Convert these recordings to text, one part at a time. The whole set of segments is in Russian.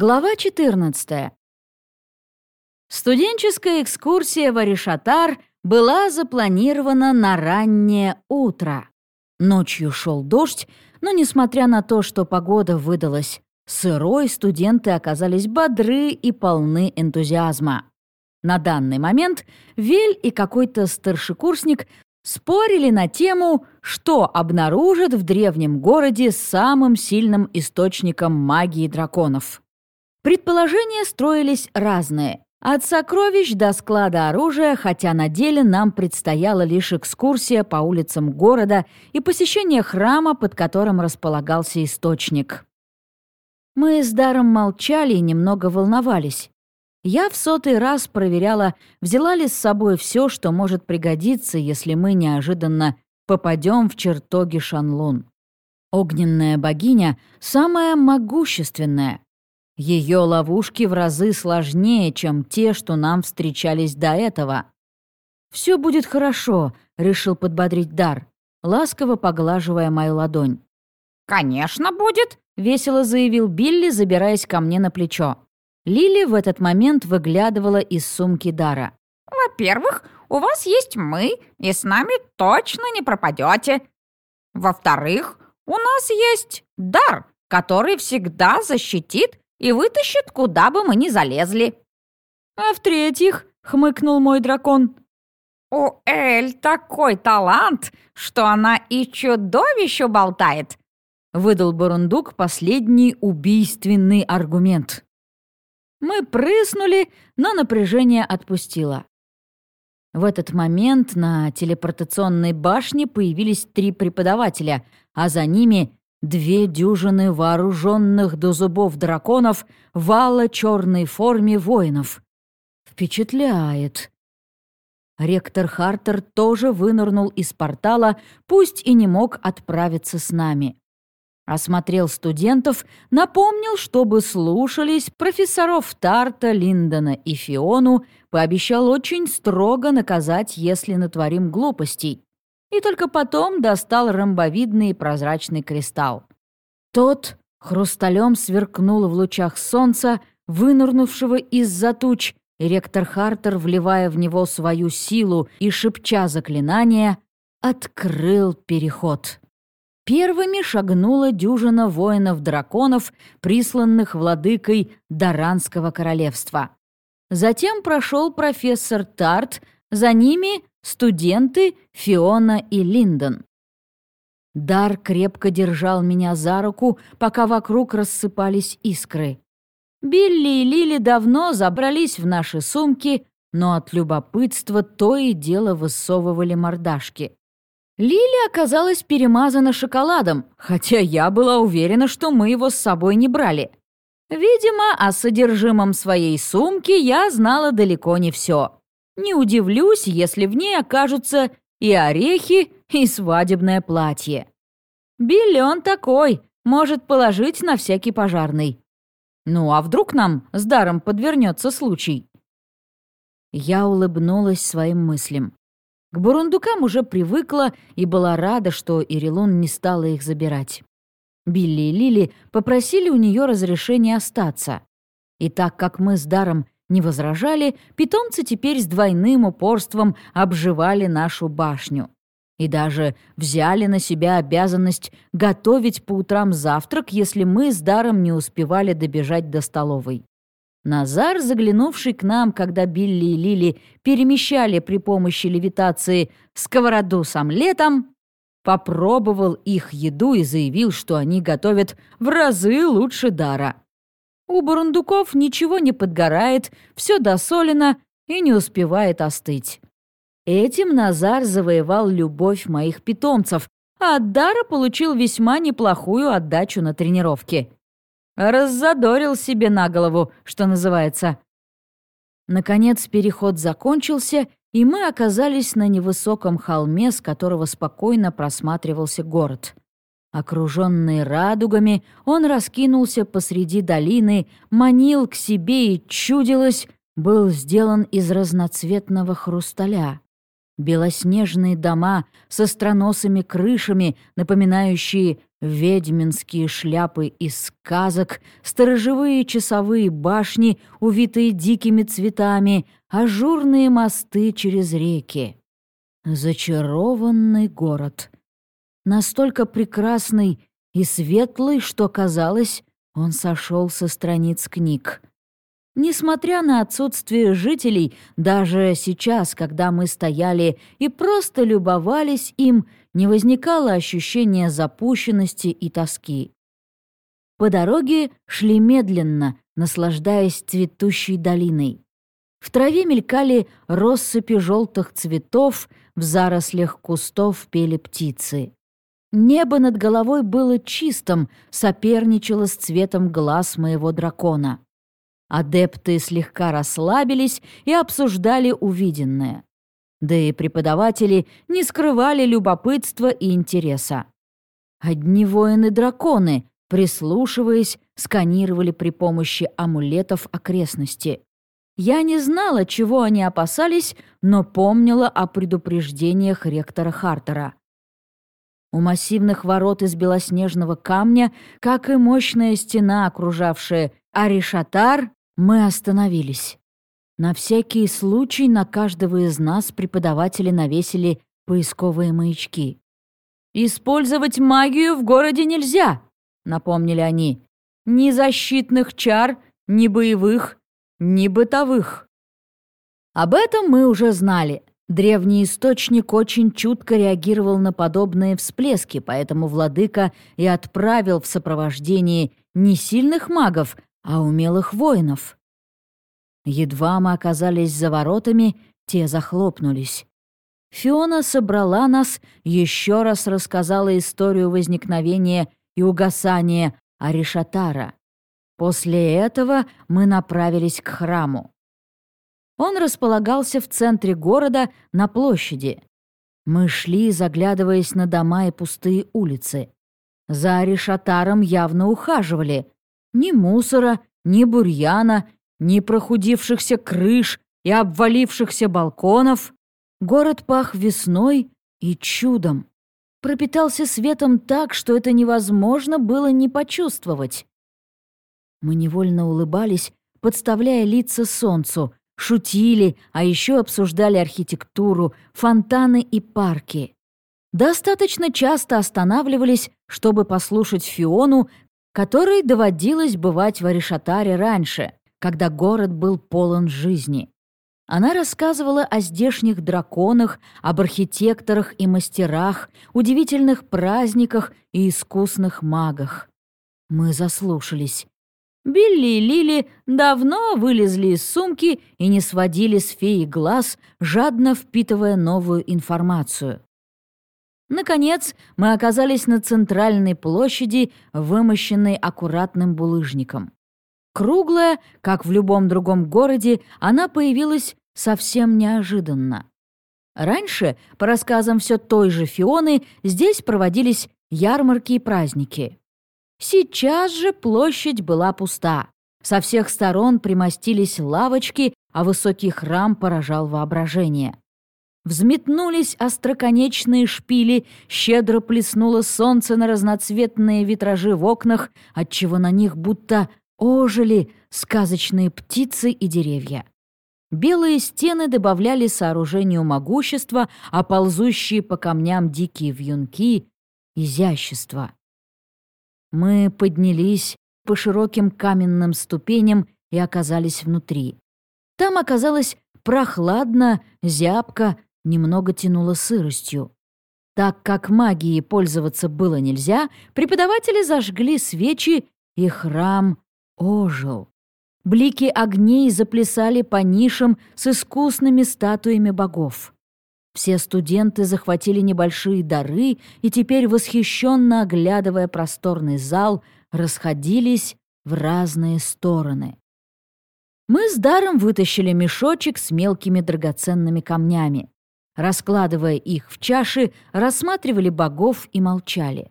Глава 14. Студенческая экскурсия в Аришатар была запланирована на раннее утро. Ночью шел дождь, но несмотря на то, что погода выдалась сырой, студенты оказались бодры и полны энтузиазма. На данный момент Вель и какой-то старшекурсник спорили на тему, что обнаружат в древнем городе самым сильным источником магии драконов. Предположения строились разные. От сокровищ до склада оружия, хотя на деле нам предстояла лишь экскурсия по улицам города и посещение храма, под которым располагался источник. Мы с Даром молчали и немного волновались. Я в сотый раз проверяла, взяла ли с собой все, что может пригодиться, если мы неожиданно попадем в чертоги Шанлун. Огненная богиня — самая могущественная, ее ловушки в разы сложнее, чем те, что нам встречались до этого. «Все будет хорошо», — решил подбодрить Дар, ласково поглаживая мою ладонь. «Конечно будет», — весело заявил Билли, забираясь ко мне на плечо. Лили в этот момент выглядывала из сумки Дара. «Во-первых, у вас есть мы, и с нами точно не пропадете. Во-вторых, у нас есть дар, который всегда защитит и вытащит, куда бы мы ни залезли». «А в-третьих», — хмыкнул мой дракон, «У Эль такой талант, что она и чудовищу болтает», — выдал Бурундук последний убийственный аргумент. Мы прыснули, но напряжение отпустило. В этот момент на телепортационной башне появились три преподавателя, а за ними Две дюжины вооруженных до зубов драконов в алло-черной форме воинов. Впечатляет. Ректор Хартер тоже вынырнул из портала, пусть и не мог отправиться с нами. Осмотрел студентов, напомнил, чтобы слушались профессоров Тарта, Линдона и Фиону, пообещал очень строго наказать, если натворим глупостей и только потом достал ромбовидный прозрачный кристалл. Тот хрусталем сверкнул в лучах солнца, вынырнувшего из-за туч, и ректор Хартер, вливая в него свою силу и шепча заклинания, открыл переход. Первыми шагнула дюжина воинов-драконов, присланных владыкой Даранского королевства. Затем прошел профессор Тарт, за ними студенты Фиона и Линдон. Дар крепко держал меня за руку, пока вокруг рассыпались искры. Билли и Лили давно забрались в наши сумки, но от любопытства то и дело высовывали мордашки. Лили оказалась перемазана шоколадом, хотя я была уверена, что мы его с собой не брали. Видимо, о содержимом своей сумки я знала далеко не все. Не удивлюсь, если в ней окажутся и орехи, и свадебное платье. Билли он такой, может положить на всякий пожарный. Ну а вдруг нам с даром подвернется случай? Я улыбнулась своим мыслям. К бурундукам уже привыкла и была рада, что Ирилун не стала их забирать. Билли и Лили попросили у нее разрешения остаться. И так как мы с даром не возражали, питомцы теперь с двойным упорством обживали нашу башню. И даже взяли на себя обязанность готовить по утрам завтрак, если мы с Даром не успевали добежать до столовой. Назар, заглянувший к нам, когда Билли и Лили перемещали при помощи левитации сковороду с омлетом, попробовал их еду и заявил, что они готовят в разы лучше Дара. У бурундуков ничего не подгорает, все досолено и не успевает остыть. Этим Назар завоевал любовь моих питомцев, а от Дара получил весьма неплохую отдачу на тренировке. Раззадорил себе на голову, что называется. Наконец переход закончился, и мы оказались на невысоком холме, с которого спокойно просматривался город. Окруженный радугами, он раскинулся посреди долины, манил к себе и чудилось, был сделан из разноцветного хрусталя. Белоснежные дома с остроносыми крышами, напоминающие ведьминские шляпы из сказок, сторожевые часовые башни, увитые дикими цветами, ажурные мосты через реки. Зачарованный город. Настолько прекрасный и светлый, что казалось, он сошел со страниц книг. Несмотря на отсутствие жителей, даже сейчас, когда мы стояли и просто любовались им, не возникало ощущения запущенности и тоски. По дороге шли медленно, наслаждаясь цветущей долиной. В траве мелькали россыпи желтых цветов, в зарослях кустов пели птицы. Небо над головой было чистым, соперничало с цветом глаз моего дракона. Адепты слегка расслабились и обсуждали увиденное. Да и преподаватели не скрывали любопытства и интереса. Одни воины-драконы, прислушиваясь, сканировали при помощи амулетов окрестности. Я не знала, чего они опасались, но помнила о предупреждениях ректора Хартера. У массивных ворот из белоснежного камня, как и мощная стена, окружавшая Аришатар, мы остановились. На всякий случай на каждого из нас преподаватели навесили поисковые маячки. «Использовать магию в городе нельзя», — напомнили они. «Ни защитных чар, ни боевых, ни бытовых». Об этом мы уже знали. Древний источник очень чутко реагировал на подобные всплески, поэтому владыка и отправил в сопровождении не сильных магов, а умелых воинов. Едва мы оказались за воротами, те захлопнулись. Фиона собрала нас, еще раз рассказала историю возникновения и угасания Аришатара. После этого мы направились к храму. Он располагался в центре города, на площади. Мы шли, заглядываясь на дома и пустые улицы. За Аришатаром явно ухаживали. Ни мусора, ни бурьяна, ни прохудившихся крыш и обвалившихся балконов. Город пах весной и чудом. Пропитался светом так, что это невозможно было не почувствовать. Мы невольно улыбались, подставляя лица солнцу, шутили, а еще обсуждали архитектуру, фонтаны и парки. Достаточно часто останавливались, чтобы послушать Фиону, которой доводилось бывать в Аришатаре раньше, когда город был полон жизни. Она рассказывала о здешних драконах, об архитекторах и мастерах, удивительных праздниках и искусных магах. Мы заслушались. Билли и Лили давно вылезли из сумки и не сводили с феи глаз, жадно впитывая новую информацию. Наконец, мы оказались на центральной площади, вымощенной аккуратным булыжником. Круглая, как в любом другом городе, она появилась совсем неожиданно. Раньше, по рассказам все той же Фионы, здесь проводились ярмарки и праздники. Сейчас же площадь была пуста. Со всех сторон примостились лавочки, а высокий храм поражал воображение. Взметнулись остроконечные шпили, щедро плеснуло солнце на разноцветные витражи в окнах, отчего на них будто ожили сказочные птицы и деревья. Белые стены добавляли сооружению могущества, а ползущие по камням дикие вьюнки — изящество. Мы поднялись по широким каменным ступеням и оказались внутри. Там оказалось прохладно, зябко, немного тянуло сыростью. Так как магией пользоваться было нельзя, преподаватели зажгли свечи, и храм ожил. Блики огней заплясали по нишам с искусными статуями богов. Все студенты захватили небольшие дары и теперь, восхищенно оглядывая просторный зал, расходились в разные стороны. Мы с Даром вытащили мешочек с мелкими драгоценными камнями. Раскладывая их в чаши, рассматривали богов и молчали.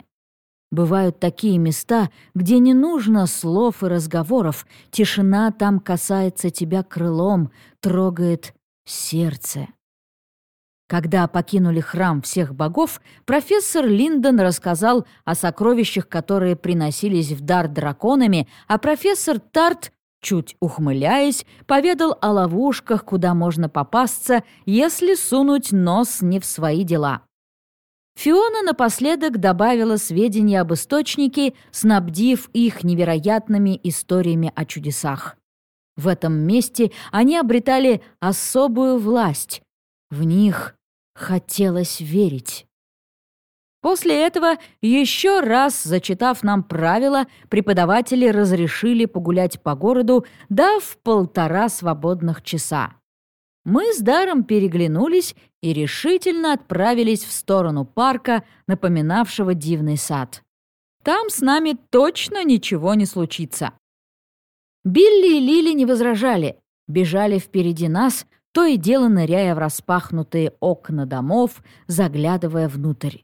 Бывают такие места, где не нужно слов и разговоров, тишина там касается тебя крылом, трогает сердце. Когда покинули храм всех богов, профессор Линдон рассказал о сокровищах, которые приносились в дар драконами, а профессор Тарт, чуть ухмыляясь, поведал о ловушках, куда можно попасться, если сунуть нос не в свои дела. Фиона напоследок добавила сведения об источнике, снабдив их невероятными историями о чудесах. В этом месте они обретали особую власть. В них хотелось верить. После этого, еще раз зачитав нам правила, преподаватели разрешили погулять по городу, дав полтора свободных часа. Мы с Даром переглянулись и решительно отправились в сторону парка, напоминавшего дивный сад. Там с нами точно ничего не случится. Билли и Лили не возражали, бежали впереди нас, то и дело ныряя в распахнутые окна домов, заглядывая внутрь.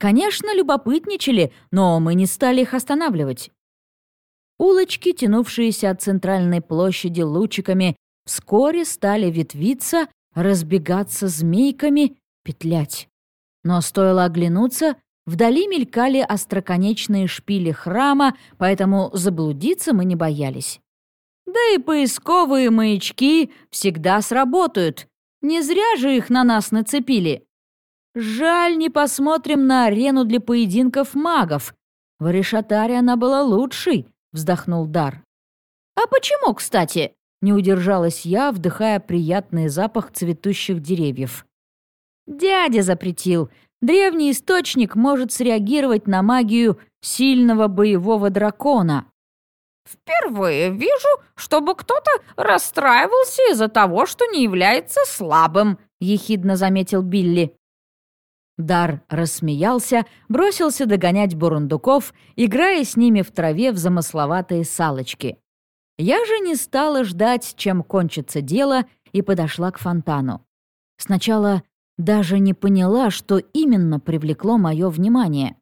Конечно, любопытничали, но мы не стали их останавливать. Улочки, тянувшиеся от центральной площади лучиками, вскоре стали ветвиться, разбегаться змейками, петлять. Но стоило оглянуться, вдали мелькали остроконечные шпили храма, поэтому заблудиться мы не боялись. Да и поисковые маячки всегда сработают. Не зря же их на нас нацепили. Жаль, не посмотрим на арену для поединков магов. В Решатаре она была лучшей, вздохнул Дар. А почему, кстати? Не удержалась я, вдыхая приятный запах цветущих деревьев. Дядя запретил. Древний источник может среагировать на магию сильного боевого дракона. «Впервые вижу, чтобы кто-то расстраивался из-за того, что не является слабым», — ехидно заметил Билли. Дар рассмеялся, бросился догонять бурундуков, играя с ними в траве в замысловатые салочки. Я же не стала ждать, чем кончится дело, и подошла к фонтану. Сначала даже не поняла, что именно привлекло мое внимание.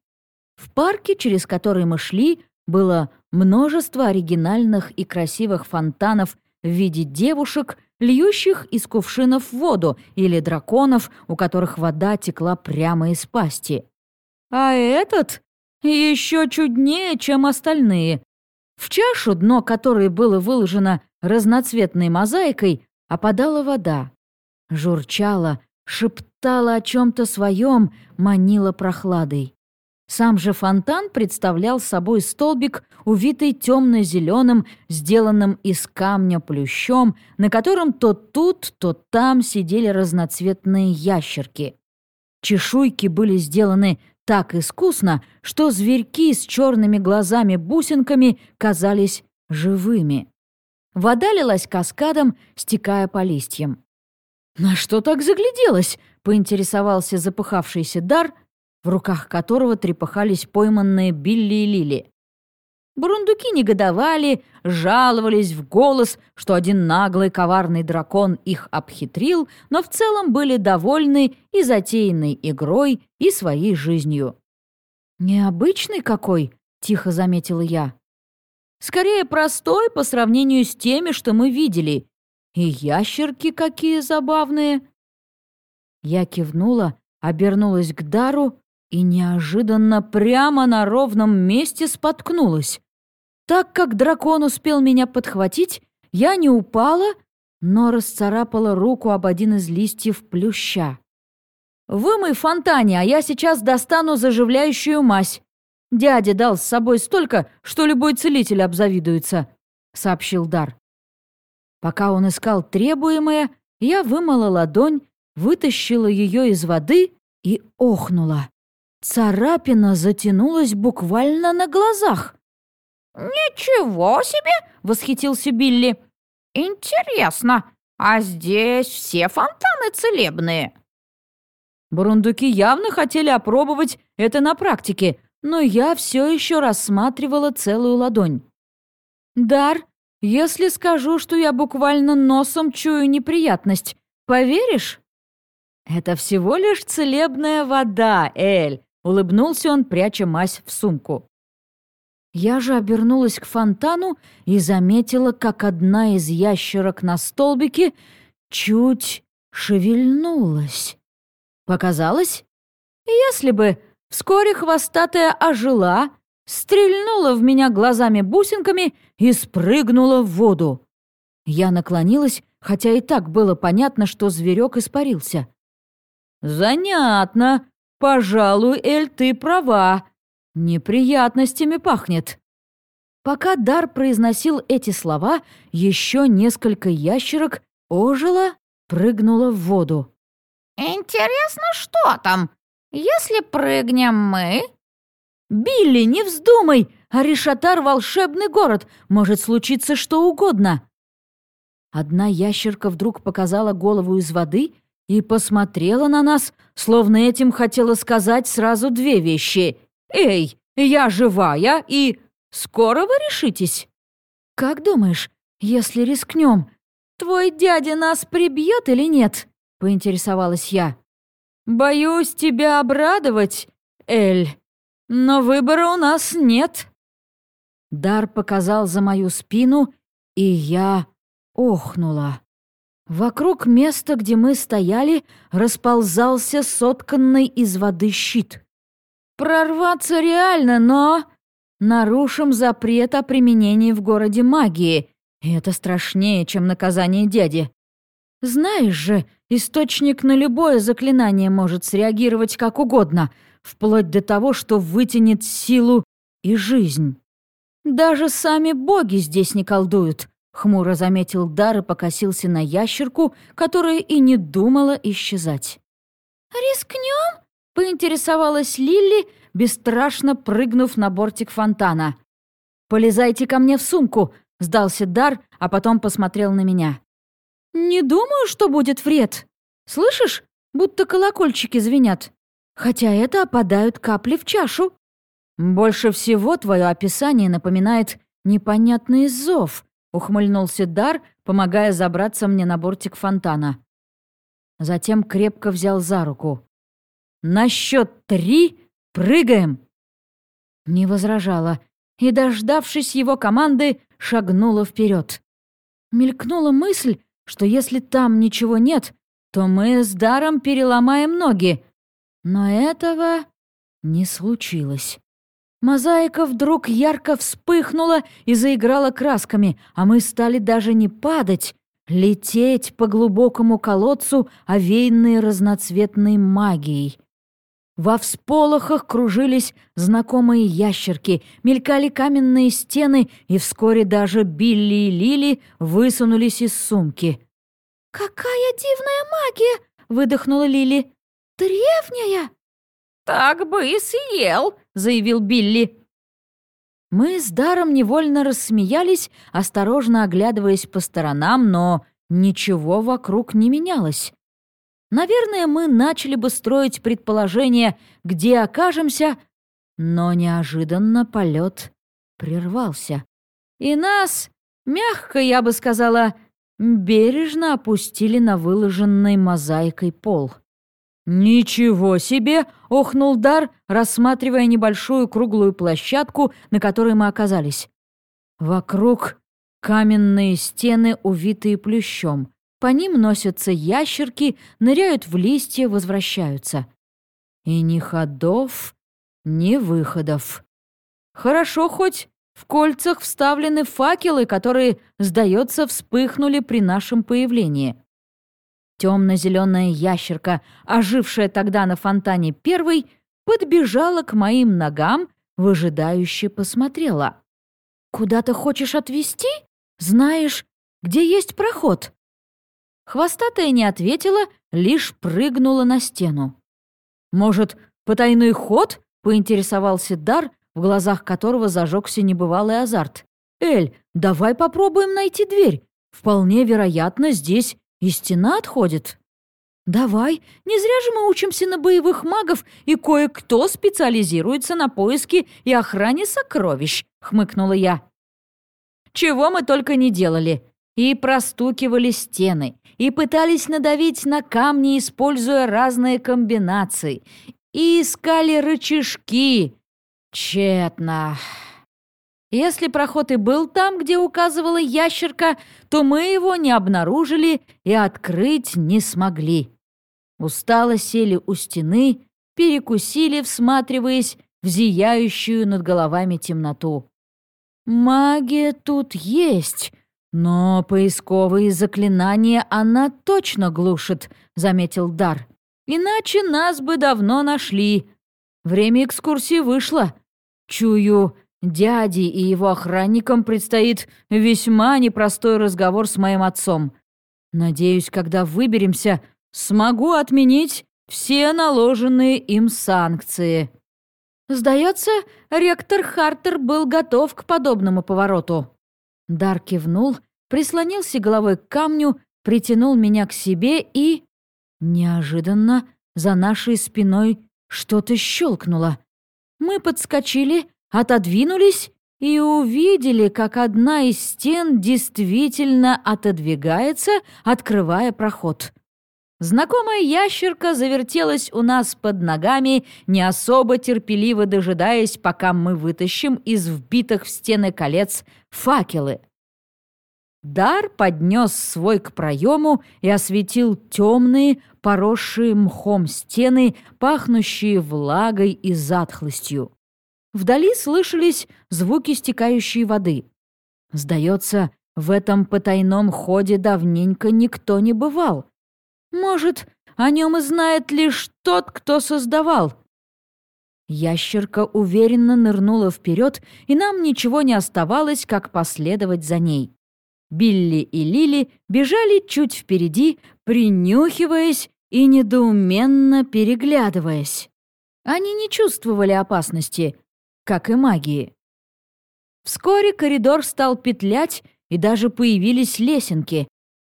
В парке, через который мы шли, было множество оригинальных и красивых фонтанов в виде девушек, льющих из кувшинов воду, или драконов, у которых вода текла прямо из пасти. А этот еще чуднее, чем остальные. В чашу, дно которой было выложено разноцветной мозаикой, опадала вода. Журчала, шептала о чем-то своем, манила прохладой. Сам же фонтан представлял собой столбик, увитый темно-зеленым, сделанным из камня плющом, на котором то тут, то там сидели разноцветные ящерки. Чешуйки были сделаны так искусно, что зверьки с черными глазами-бусинками казались живыми. Вода лилась каскадом, стекая по листьям. «На что так загляделась?» — поинтересовался запыхавшийся дар, в руках которого трепыхались пойманные Билли и Лили. Бурундуки негодовали, жаловались в голос, что один наглый коварный дракон их обхитрил, но в целом были довольны и затеянной игрой, и своей жизнью. «Необычный какой», — тихо заметила я. «Скорее простой по сравнению с теми, что мы видели. И ящерки какие забавные». Я кивнула, обернулась к Дару и неожиданно прямо на ровном месте споткнулась. Так как дракон успел меня подхватить, я не упала, но расцарапала руку об один из листьев плюща. «Вымой фонтане, а я сейчас достану заживляющую мазь. Дядя дал с собой столько, что любой целитель обзавидуется», — сообщил Дар. Пока он искал требуемое, я вымыла ладонь, вытащила ее из воды и охнула. Царапина затянулась буквально на глазах. «Ничего себе!» — восхитился Билли. «Интересно, а здесь все фонтаны целебные?» Бурундуки явно хотели опробовать это на практике, но я все еще рассматривала целую ладонь. «Дар, если скажу, что я буквально носом чую неприятность, поверишь?» «Это всего лишь целебная вода, Эль», Улыбнулся он, пряча мазь в сумку. Я же обернулась к фонтану и заметила, как одна из ящерок на столбике чуть шевельнулась. Показалось? Если бы вскоре хвостатая ожила, стрельнула в меня глазами-бусинками и спрыгнула в воду. Я наклонилась, хотя и так было понятно, что зверек испарился. «Занятно. Пожалуй, Эль, ты права. Неприятностями пахнет». Пока Дар произносил эти слова, еще несколько ящерок ожило, прыгнуло в воду. «Интересно, что там? Если прыгнем мы...» «Билли, не вздумай! Аришатар — волшебный город, может случиться что угодно!» Одна ящерка вдруг показала голову из воды и посмотрела на нас, словно этим хотела сказать сразу две вещи. «Эй, я живая и скоро вы решитесь?» «Как думаешь, если рискнем, твой дядя нас прибьет или нет?» — поинтересовалась я. «Боюсь тебя обрадовать, Эль, но выбора у нас нет». Дар показал за мою спину, и я охнула. Вокруг места, где мы стояли, расползался сотканный из воды щит. Прорваться реально, но... Нарушим запрет о применении в городе магии. И это страшнее, чем наказание дяди. Знаешь же, источник на любое заклинание может среагировать как угодно, вплоть до того, что вытянет силу и жизнь. Даже сами боги здесь не колдуют. Хмуро заметил Дар и покосился на ящерку, которая и не думала исчезать. «Рискнем?» — поинтересовалась Лилли, бесстрашно прыгнув на бортик фонтана. «Полезайте ко мне в сумку», — сдался Дар, а потом посмотрел на меня. «Не думаю, что будет вред. Слышишь, будто колокольчики звенят. Хотя это опадают капли в чашу. Больше всего твое описание напоминает непонятный зов», Ухмыльнулся Дар, помогая забраться мне на бортик фонтана. Затем крепко взял за руку. «На счет три прыгаем!» Не возражала и, дождавшись его команды, шагнула вперед. Мелькнула мысль, что если там ничего нет, то мы с Даром переломаем ноги. Но этого не случилось. Мозаика вдруг ярко вспыхнула и заиграла красками, а мы стали даже не падать, лететь по глубокому колодцу, овеянные разноцветной магией. Во всполохах кружились знакомые ящерки, мелькали каменные стены, и вскоре даже Билли и Лили высунулись из сумки. «Какая дивная магия!» — выдохнула Лили. «Древняя!» «Так бы и съел!» — заявил Билли. Мы с Даром невольно рассмеялись, осторожно оглядываясь по сторонам, но ничего вокруг не менялось. Наверное, мы начали бы строить предположение, где окажемся, но неожиданно полет прервался. И нас, мягко я бы сказала, бережно опустили на выложенный мозаикой пол. «Ничего себе!» — охнул Дар, рассматривая небольшую круглую площадку, на которой мы оказались. Вокруг каменные стены, увитые плющом. По ним носятся ящерки, ныряют в листья, возвращаются. И ни ходов, ни выходов. Хорошо хоть в кольцах вставлены факелы, которые, сдается, вспыхнули при нашем появлении. Темно-зеленая ящерка, ожившая тогда на фонтане первой, подбежала к моим ногам, выжидающе посмотрела. «Куда ты хочешь отвезти? Знаешь, где есть проход?» Хвостатая не ответила, лишь прыгнула на стену. «Может, потайной ход?» — поинтересовался Дар, в глазах которого зажегся небывалый азарт. «Эль, давай попробуем найти дверь. Вполне вероятно, здесь и стена отходит. Давай, не зря же мы учимся на боевых магов, и кое-кто специализируется на поиске и охране сокровищ, хмыкнула я. Чего мы только не делали. И простукивали стены, и пытались надавить на камни, используя разные комбинации, и искали рычажки. Тщетно. Если проход и был там, где указывала ящерка, то мы его не обнаружили и открыть не смогли. устало сели у стены, перекусили, всматриваясь в зияющую над головами темноту. «Магия тут есть, но поисковые заклинания она точно глушит», — заметил Дар. «Иначе нас бы давно нашли. Время экскурсии вышло. Чую, дяде и его охранникам предстоит весьма непростой разговор с моим отцом. Надеюсь, когда выберемся, смогу отменить все наложенные им санкции». Сдается, ректор Хартер был готов к подобному повороту. Дар кивнул, прислонился головой к камню, притянул меня к себе и... Неожиданно за нашей спиной что-то щелкнуло. Мы подскочили, отодвинулись и увидели, как одна из стен действительно отодвигается, открывая проход. Знакомая ящерка завертелась у нас под ногами, не особо терпеливо дожидаясь, пока мы вытащим из вбитых в стены колец факелы. Дар поднес свой к проему и осветил темные, поросшие мхом стены, пахнущие влагой и затхлостью. Вдали слышались звуки стекающей воды. Сдается, в этом потайном ходе давненько никто не бывал — может, о нем и знает лишь тот, кто создавал. Ящерка уверенно нырнула вперед, и нам ничего не оставалось, как последовать за ней. Билли и Лили бежали чуть впереди, принюхиваясь и недоуменно переглядываясь. Они не чувствовали опасности, как и магии. Вскоре коридор стал петлять, и даже появились лесенки.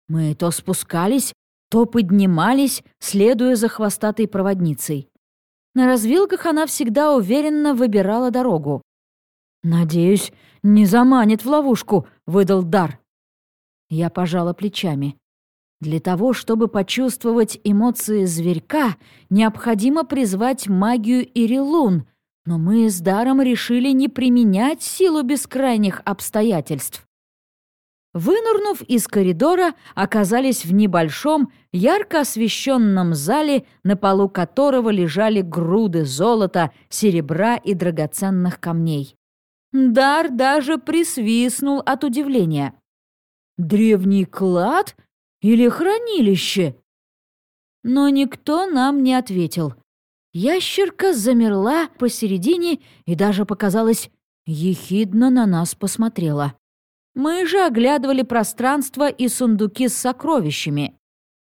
Мы то спускались, то поднимались, следуя за хвостатой проводницей. На развилках она всегда уверенно выбирала дорогу. «Надеюсь, не заманит в ловушку», — выдал дар. Я пожала плечами. Для того, чтобы почувствовать эмоции зверька, необходимо призвать магию Ирилун, но мы с даром решили не применять силу бескрайних обстоятельств. Вынурнув из коридора, оказались в небольшом, ярко освещенном зале, на полу которого лежали груды золота, серебра и драгоценных камней. Дар даже присвистнул от удивления. «Древний клад или хранилище?» Но никто нам не ответил. Ящерка замерла посередине и даже, показалось, ехидно на нас посмотрела. Мы же оглядывали пространство и сундуки с сокровищами.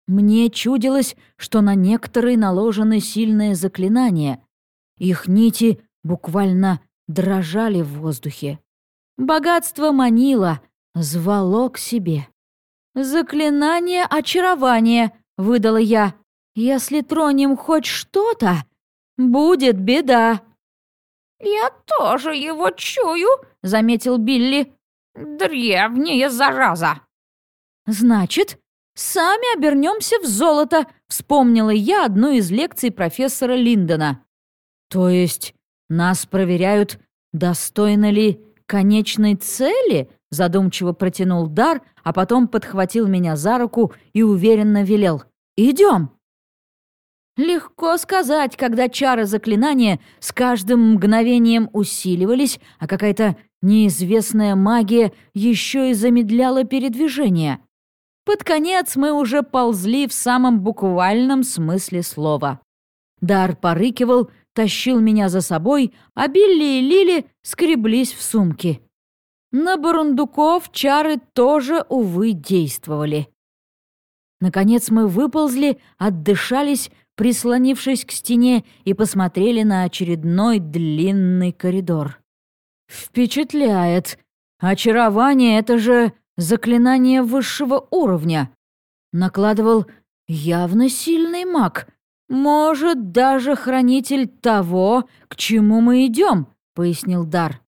Мне чудилось, что на некоторые наложены сильные заклинания. Их нити буквально дрожали в воздухе. Богатство манило, звало к себе. «Заклинание очарования», — выдала я. «Если тронем хоть что-то, будет беда». «Я тоже его чую», — заметил Билли. «Древняя зараза!» «Значит, сами обернемся в золото», — вспомнила я одну из лекций профессора Линдона. «То есть нас проверяют, достойно ли конечной цели?» — задумчиво протянул дар, а потом подхватил меня за руку и уверенно велел. «Идем!» Легко сказать, когда чары заклинания с каждым мгновением усиливались, а какая-то неизвестная магия еще и замедляла передвижение. Под конец мы уже ползли в самом буквальном смысле слова. Дар порыкивал, тащил меня за собой, а Билли и Лили скреблись в сумки. На бурундуков чары тоже, увы, действовали. Наконец мы выползли, отдышались, прислонившись к стене, и посмотрели на очередной длинный коридор. «Впечатляет! Очарование — это же заклинание высшего уровня!» Накладывал явно сильный маг. «Может, даже хранитель того, к чему мы идем», — пояснил Дар.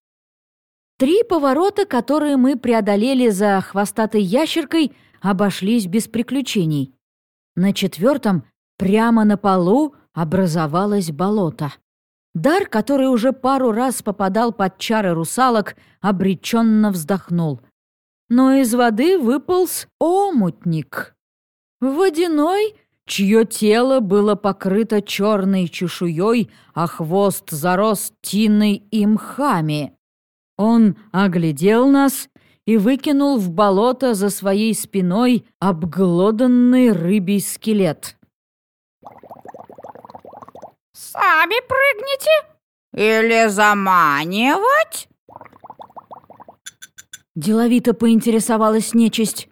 Три поворота, которые мы преодолели за хвостатой ящеркой, обошлись без приключений. На четвертом Прямо на полу образовалось болото. Дар, который уже пару раз попадал под чары русалок, обреченно вздохнул. Но из воды выполз омутник. Водяной чье тело было покрыто черной чешуей, а хвост зарос тиной и мхами. Он оглядел нас и выкинул в болото за своей спиной обглоданный рыбий скелет. «Сами прыгните? Или заманивать?» Деловито поинтересовалась нечисть.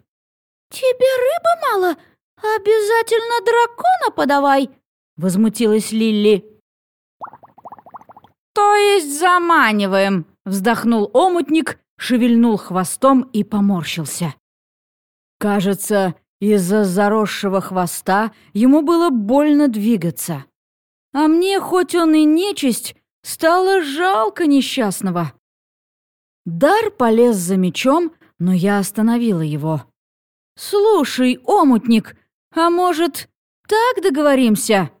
«Тебе рыбы мало? Обязательно дракона подавай!» Возмутилась Лилли. «То есть заманиваем!» Вздохнул омутник, шевельнул хвостом и поморщился. Кажется, из-за заросшего хвоста ему было больно двигаться. А мне, хоть он и нечисть, стало жалко несчастного. Дар полез за мечом, но я остановила его. «Слушай, омутник, а может, так договоримся?»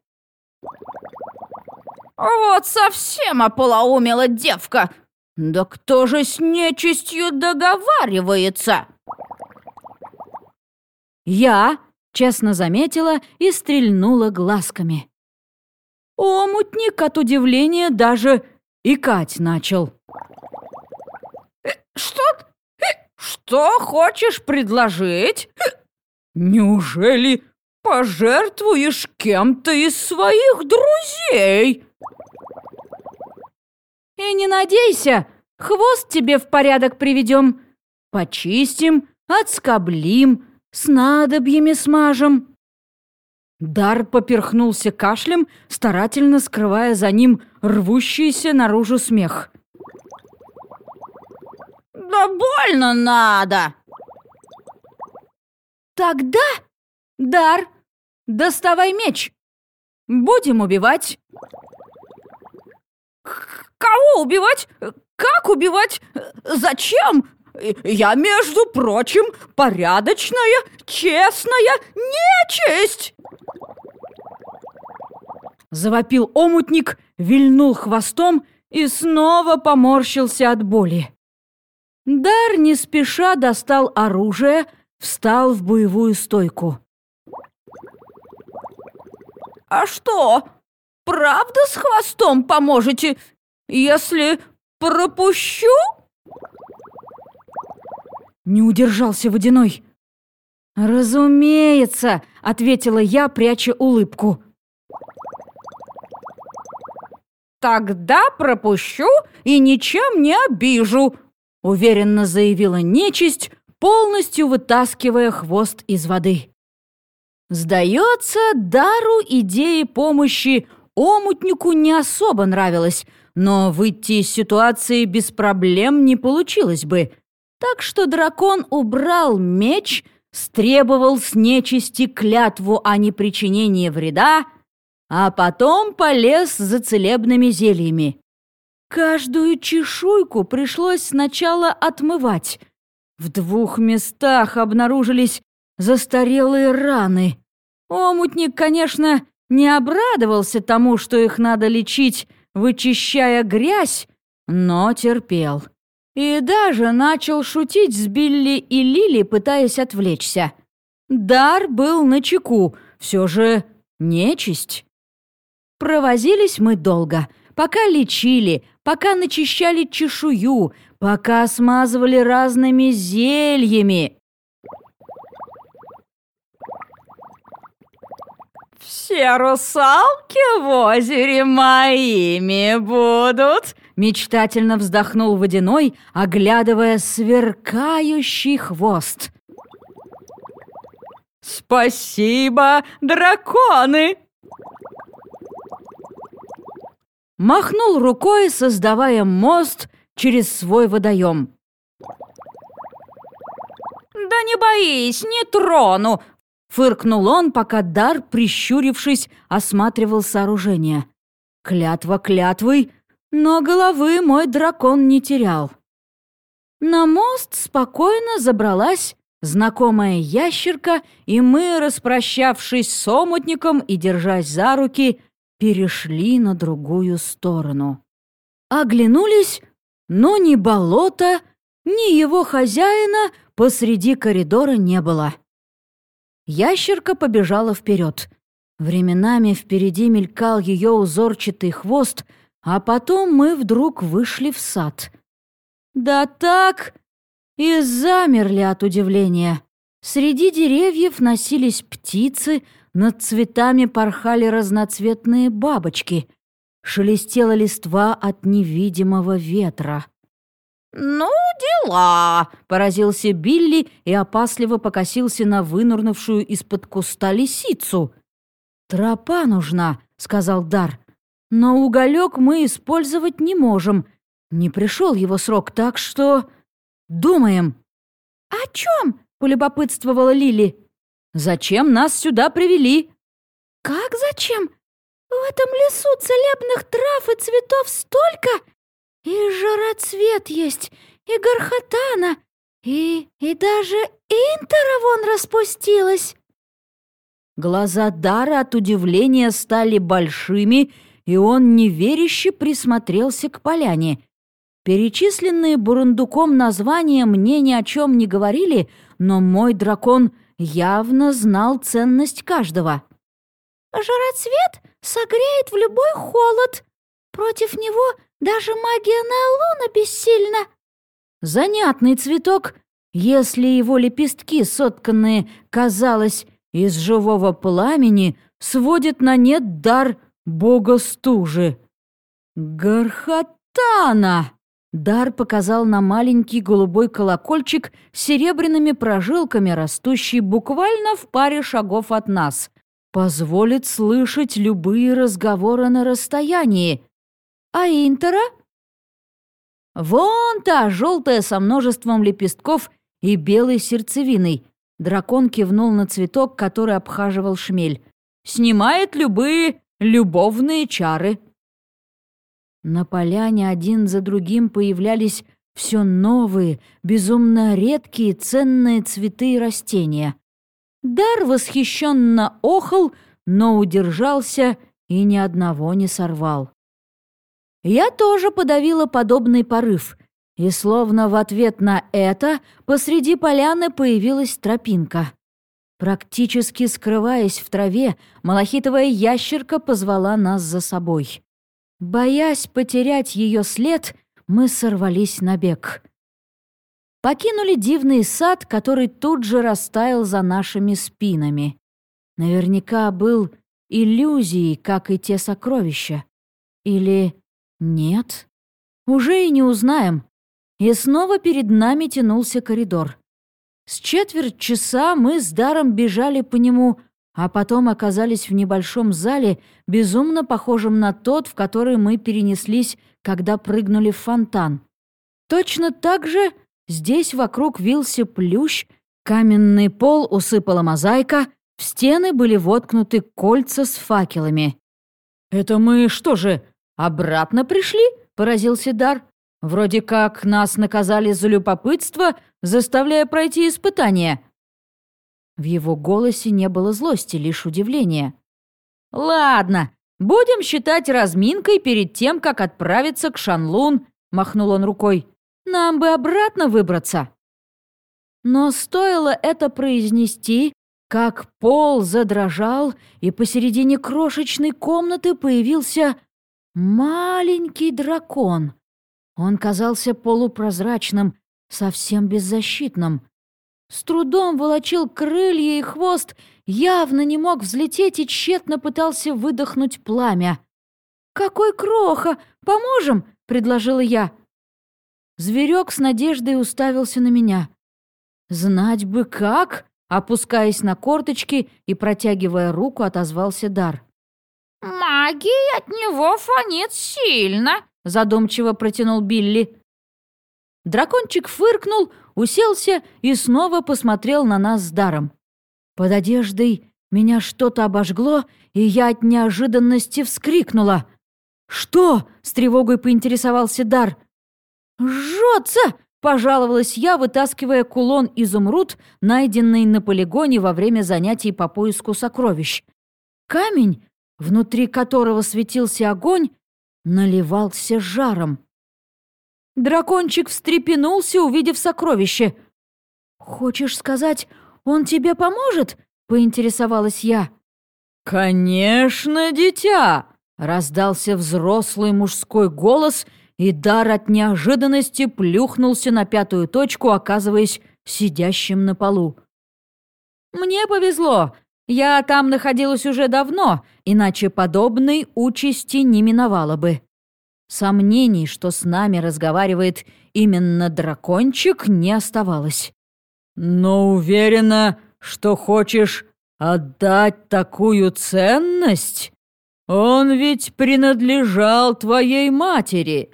«Вот совсем ополоумела девка! Да кто же с нечистью договаривается?» Я честно заметила и стрельнула глазками. Омутник от удивления даже икать начал. «Что? Что хочешь предложить? Неужели пожертвуешь кем-то из своих друзей?» «И не надейся, хвост тебе в порядок приведем. Почистим, отскоблим, снадобьями смажем». Дар поперхнулся кашлем, старательно скрывая за ним рвущийся наружу смех. «Да больно надо!» «Тогда, Дар, доставай меч. Будем убивать». «Кого убивать? Как убивать? Зачем? Я, между прочим, порядочная, честная нечисть!» Завопил омутник, вильнул хвостом и снова поморщился от боли. Дар не спеша достал оружие, встал в боевую стойку. «А что, правда с хвостом поможете, если пропущу?» Не удержался водяной. «Разумеется», — ответила я, пряча улыбку. «Тогда пропущу и ничем не обижу», — уверенно заявила нечисть, полностью вытаскивая хвост из воды. Сдается, Дару идеи помощи омутнику не особо нравилась, но выйти из ситуации без проблем не получилось бы. Так что дракон убрал меч, стребовал с нечисти клятву о непричинении вреда, а потом полез за целебными зельями. Каждую чешуйку пришлось сначала отмывать. В двух местах обнаружились застарелые раны. Омутник, конечно, не обрадовался тому, что их надо лечить, вычищая грязь, но терпел. И даже начал шутить с Билли и Лили, пытаясь отвлечься. Дар был на чеку, все же нечисть. Провозились мы долго, пока лечили, пока начищали чешую, пока смазывали разными зельями. «Все русалки в озере моими будут!» Мечтательно вздохнул водяной, оглядывая сверкающий хвост. «Спасибо, драконы!» Махнул рукой, создавая мост через свой водоем. «Да не боись, не трону!» Фыркнул он, пока Дар, прищурившись, осматривал сооружение. Клятва клятвой, но головы мой дракон не терял. На мост спокойно забралась знакомая ящерка, и мы, распрощавшись с омутником и держась за руки, перешли на другую сторону. Оглянулись, но ни болота, ни его хозяина посреди коридора не было. Ящерка побежала вперед. Временами впереди мелькал ее узорчатый хвост, а потом мы вдруг вышли в сад. Да так и замерли от удивления. Среди деревьев носились птицы, над цветами порхали разноцветные бабочки. Шелестела листва от невидимого ветра. «Ну, дела!» — поразился Билли и опасливо покосился на вынурнувшую из-под куста лисицу. «Тропа нужна», — сказал Дар. «Но уголек мы использовать не можем. Не пришел его срок, так что...» «Думаем». «О чем?» — полюбопытствовала Лили. «Зачем нас сюда привели?» «Как зачем? В этом лесу целебных трав и цветов столько! И жароцвет есть, и горхотана, и... и даже интера вон распустилась!» Глаза Дара от удивления стали большими, и он неверяще присмотрелся к поляне. Перечисленные бурундуком названия мне ни о чем не говорили, но мой дракон явно знал ценность каждого. «Жароцвет согреет в любой холод. Против него даже магия Наолуна бессильна». Занятный цветок, если его лепестки, сотканные, казалось, из живого пламени сводит на нет дар бога стужи. Гархатана! Дар показал на маленький голубой колокольчик с серебряными прожилками, растущий буквально в паре шагов от нас. Позволит слышать любые разговоры на расстоянии. А Интера? Вон та, желтая со множеством лепестков и белой сердцевиной. Дракон кивнул на цветок, который обхаживал шмель. «Снимает любые любовные чары». На поляне один за другим появлялись все новые, безумно редкие ценные цветы и растения. Дар восхищенно охал, но удержался и ни одного не сорвал. Я тоже подавила подобный порыв, и словно в ответ на это посреди поляны появилась тропинка. Практически скрываясь в траве, малахитовая ящерка позвала нас за собой. Боясь потерять ее след, мы сорвались на бег. Покинули дивный сад, который тут же растаял за нашими спинами. Наверняка был иллюзией, как и те сокровища. Или нет? Уже и не узнаем. И снова перед нами тянулся коридор. С четверть часа мы с Даром бежали по нему, а потом оказались в небольшом зале, безумно похожем на тот, в который мы перенеслись, когда прыгнули в фонтан. Точно так же здесь вокруг вился плющ, каменный пол усыпала мозаика, в стены были воткнуты кольца с факелами. «Это мы что же, обратно пришли?» — поразился Дар. Вроде как нас наказали за любопытство, заставляя пройти испытание». В его голосе не было злости, лишь удивление. «Ладно, будем считать разминкой перед тем, как отправиться к Шанлун», — махнул он рукой. «Нам бы обратно выбраться». Но стоило это произнести, как пол задрожал, и посередине крошечной комнаты появился маленький дракон — он казался полупрозрачным, совсем беззащитным. С трудом волочил крылья и хвост, явно не мог взлететь и тщетно пытался выдохнуть пламя. «Какой кроха! Поможем!» — предложила я. Зверек с надеждой уставился на меня. «Знать бы как!» — опускаясь на корточки и протягивая руку, отозвался Дар. «Магия от него фонит сильно!» Задумчиво протянул Билли. Дракончик фыркнул, уселся и снова посмотрел на нас с даром. Под одеждой меня что-то обожгло, и я от неожиданности вскрикнула. «Что?» — с тревогой поинтересовался дар. «Жжется!» — пожаловалась я, вытаскивая кулон изумруд, найденный на полигоне во время занятий по поиску сокровищ. Камень, внутри которого светился огонь, наливался жаром. Дракончик встрепенулся, увидев сокровище. «Хочешь сказать, он тебе поможет?» — поинтересовалась я. «Конечно, дитя!» — раздался взрослый мужской голос, и дар от неожиданности плюхнулся на пятую точку, оказываясь сидящим на полу. «Мне повезло. Я там находилась уже давно, иначе подобной участи не миновало бы. Сомнений, что с нами разговаривает именно дракончик, не оставалось. «Но уверена, что хочешь отдать такую ценность? Он ведь принадлежал твоей матери.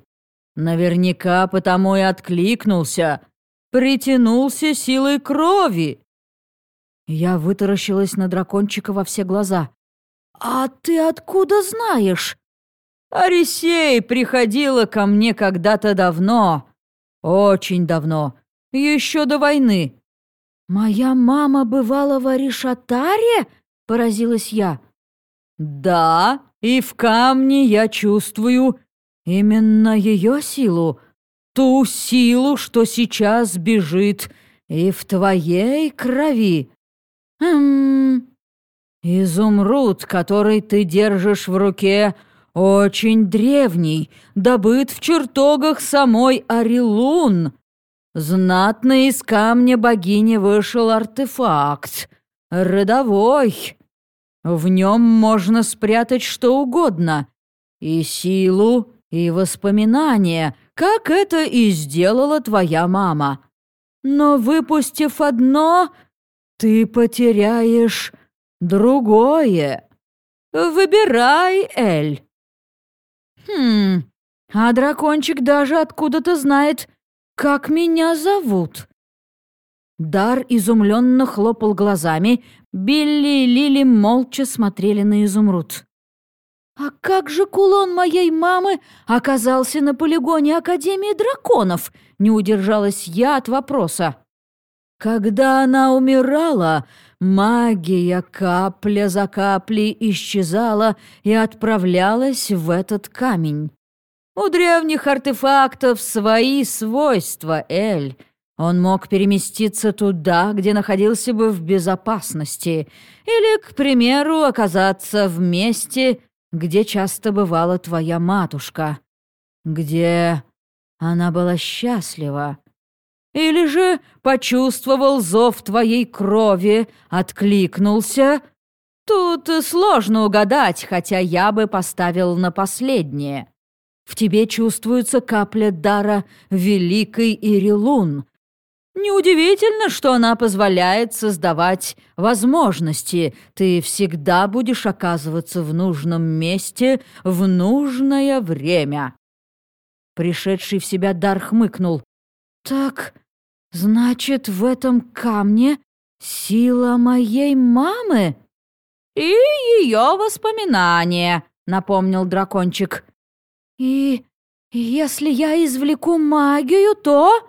Наверняка потому и откликнулся, притянулся силой крови». Я вытаращилась на дракончика во все глаза. «А ты откуда знаешь?» «Арисей приходила ко мне когда-то давно, очень давно, еще до войны». «Моя мама бывала в Аришатаре?» — поразилась я. «Да, и в камне я чувствую именно ее силу, ту силу, что сейчас бежит и в твоей крови. Хм, изумруд, который ты держишь в руке, очень древний, добыт в чертогах самой Арилун. Знатно из камня богини вышел артефакт, родовой. В нем можно спрятать что угодно, и силу, и воспоминания, как это и сделала твоя мама. Но выпустив одно, ты потеряешь другое. Выбирай, Эль. Хм, а дракончик даже откуда-то знает, как меня зовут. Дар изумленно хлопал глазами, Билли и Лили молча смотрели на изумруд. «А как же кулон моей мамы оказался на полигоне Академии драконов?» — не удержалась я от вопроса. Когда она умирала, магия капля за каплей исчезала и отправлялась в этот камень. У древних артефактов свои свойства, Эль. Он мог переместиться туда, где находился бы в безопасности, или, к примеру, оказаться в месте, где часто бывала твоя матушка, где она была счастлива. Или же почувствовал зов твоей крови, откликнулся? Тут сложно угадать, хотя я бы поставил на последнее. В тебе чувствуется капля дара великой Ирилун. Неудивительно, что она позволяет создавать возможности. Ты всегда будешь оказываться в нужном месте в нужное время. Пришедший в себя дар хмыкнул. «Так, значит, в этом камне сила моей мамы?» «И ее воспоминания», — напомнил дракончик. «И если я извлеку магию, то...»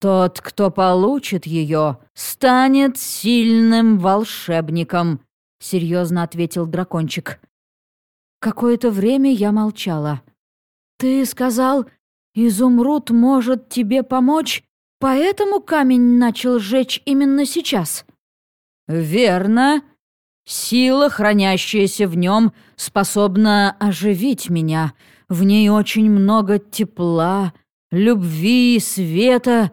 «Тот, кто получит ее, станет сильным волшебником», — серьезно ответил дракончик. Какое-то время я молчала. «Ты сказал, «Изумруд может тебе помочь, поэтому камень начал сжечь именно сейчас». «Верно. Сила, хранящаяся в нем, способна оживить меня. В ней очень много тепла, любви света.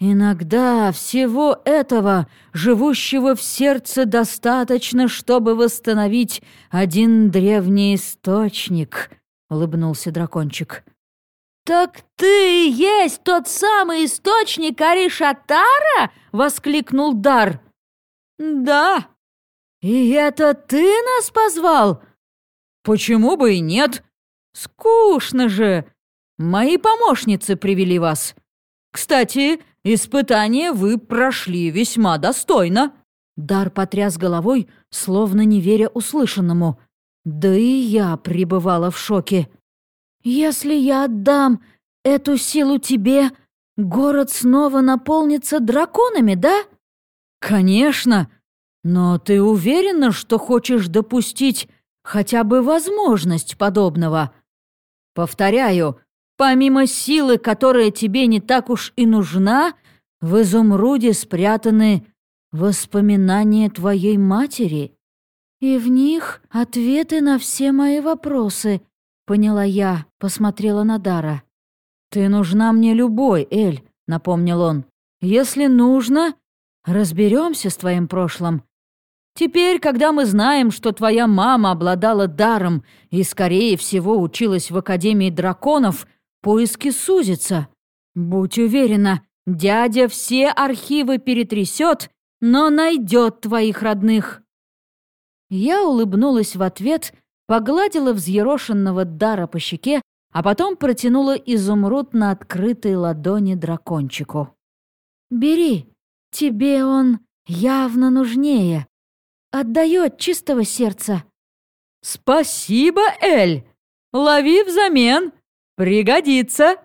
Иногда всего этого, живущего в сердце, достаточно, чтобы восстановить один древний источник», — улыбнулся дракончик. «Так ты и есть тот самый источник Аришатара?» — воскликнул Дар. «Да». «И это ты нас позвал?» «Почему бы и нет? Скучно же. Мои помощницы привели вас. Кстати, испытание вы прошли весьма достойно». Дар потряс головой, словно не веря услышанному. Да и я пребывала в шоке. «Если я отдам эту силу тебе, город снова наполнится драконами, да?» «Конечно! Но ты уверена, что хочешь допустить хотя бы возможность подобного? Повторяю, помимо силы, которая тебе не так уж и нужна, в изумруде спрятаны воспоминания твоей матери. «И в них ответы на все мои вопросы», — поняла я, посмотрела на Дара. «Ты нужна мне любой, Эль», — напомнил он. «Если нужно, разберемся с твоим прошлым. Теперь, когда мы знаем, что твоя мама обладала даром и, скорее всего, училась в Академии драконов, поиски сузятся. Будь уверена, дядя все архивы перетрясет, но найдет твоих родных». Я улыбнулась в ответ, погладила взъерошенного дара по щеке, а потом протянула изумруд на открытой ладони дракончику. «Бери, тебе он явно нужнее. Отдает чистого сердца». «Спасибо, Эль! Лови взамен! Пригодится!»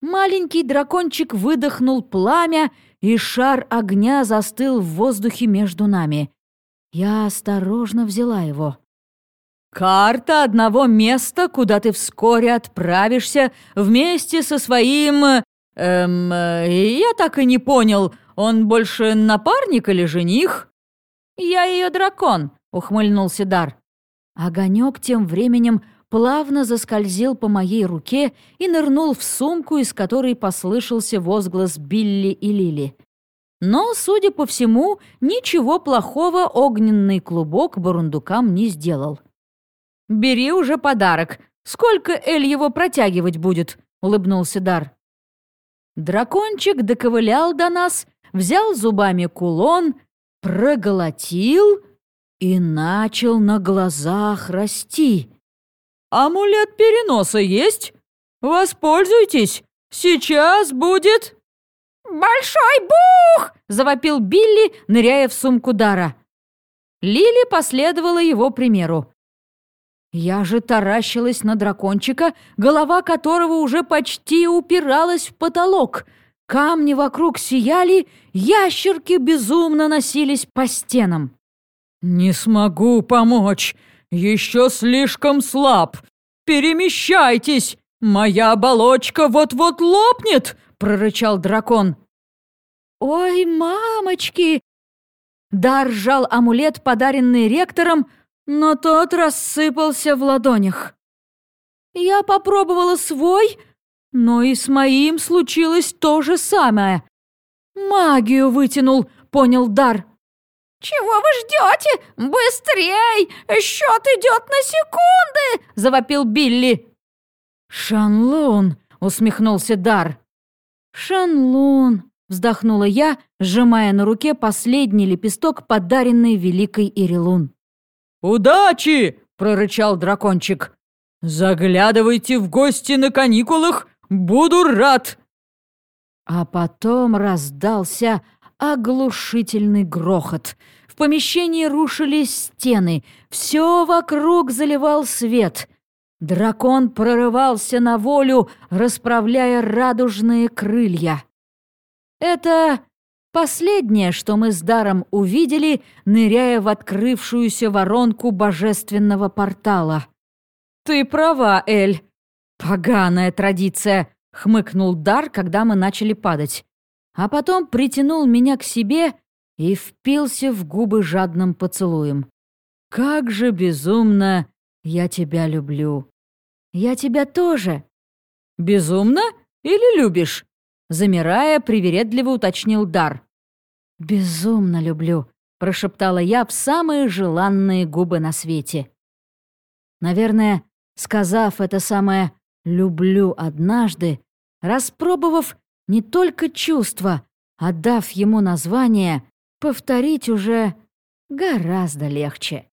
Маленький дракончик выдохнул пламя, и шар огня застыл в воздухе между нами. Я осторожно взяла его. «Карта одного места, куда ты вскоре отправишься вместе со своим... Эм... Я так и не понял, он больше напарник или жених?» «Я ее дракон», — ухмыльнулся Дар. Огонек тем временем плавно заскользил по моей руке и нырнул в сумку, из которой послышался возглас Билли и Лили. Но, судя по всему, ничего плохого огненный клубок бурундукам не сделал. «Бери уже подарок. Сколько Эль его протягивать будет?» — улыбнулся Дар. Дракончик доковылял до нас, взял зубами кулон, проглотил и начал на глазах расти. «Амулет переноса есть? Воспользуйтесь! Сейчас будет...» «Большой бух!» — завопил Билли, ныряя в сумку Дара. Лили последовала его примеру. Я же таращилась на дракончика, голова которого уже почти упиралась в потолок. Камни вокруг сияли, ящерки безумно носились по стенам. «Не смогу помочь, еще слишком слаб. Перемещайтесь, моя оболочка вот-вот лопнет!» — прорычал дракон. «Ой, мамочки!» Дар сжал амулет, подаренный ректором, но тот рассыпался в ладонях. Я попробовала свой, но и с моим случилось то же самое. Магию вытянул, понял Дар. «Чего вы ждете? Быстрей! Счет идет на секунды!» — завопил Билли. «Шанлун!» — усмехнулся Дар. «Шанлун!» — вздохнула я, сжимая на руке последний лепесток, подаренный великой Ирилун. «Удачи!» — прорычал дракончик. «Заглядывайте в гости на каникулах, буду рад!» А потом раздался оглушительный грохот. В помещении рушились стены, все вокруг заливал свет. Дракон прорывался на волю, расправляя радужные крылья. Это последнее, что мы с Даром увидели, ныряя в открывшуюся воронку божественного портала. «Ты права, Эль. Поганая традиция», — хмыкнул Дар, когда мы начали падать. А потом притянул меня к себе и впился в губы жадным поцелуем. «Как же безумно я тебя люблю!» «Я тебя тоже». «Безумно или любишь?» Замирая, привередливо уточнил Дар. «Безумно люблю», — прошептала я в самые желанные губы на свете. Наверное, сказав это самое «люблю» однажды, распробовав не только чувства, а дав ему название, повторить уже гораздо легче.